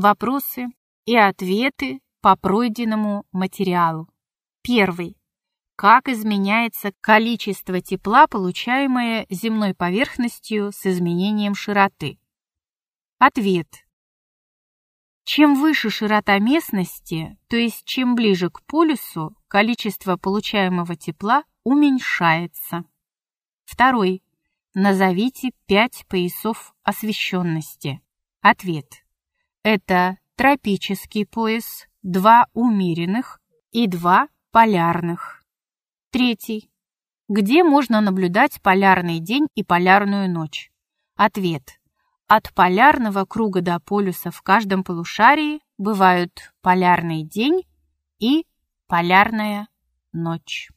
Вопросы и ответы по пройденному материалу. Первый. Как изменяется количество тепла, получаемое земной поверхностью с изменением широты? Ответ. Чем выше широта местности, то есть чем ближе к полюсу, количество получаемого тепла уменьшается. Второй. Назовите пять поясов освещенности. Ответ. Это тропический пояс, два умеренных и два полярных. Третий. Где можно наблюдать полярный день и полярную ночь? Ответ. От полярного круга до полюса в каждом полушарии бывают полярный день и полярная ночь.